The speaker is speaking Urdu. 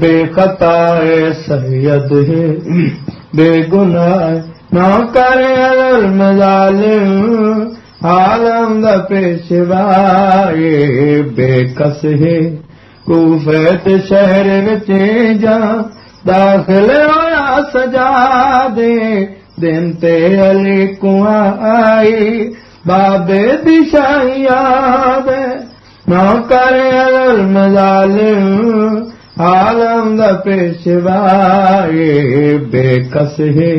بے خطا سید ہے۔ بے گناہ نہ کرے ظالم، عالم دا پیشوا بے کس ہے۔ کوفیت شہر وچے جا، داخل ہویا سجا دے۔ دن تے علی کو آئی، بابے دشائی یاد نہ کرے عالم دا پیشوا بے کس ہے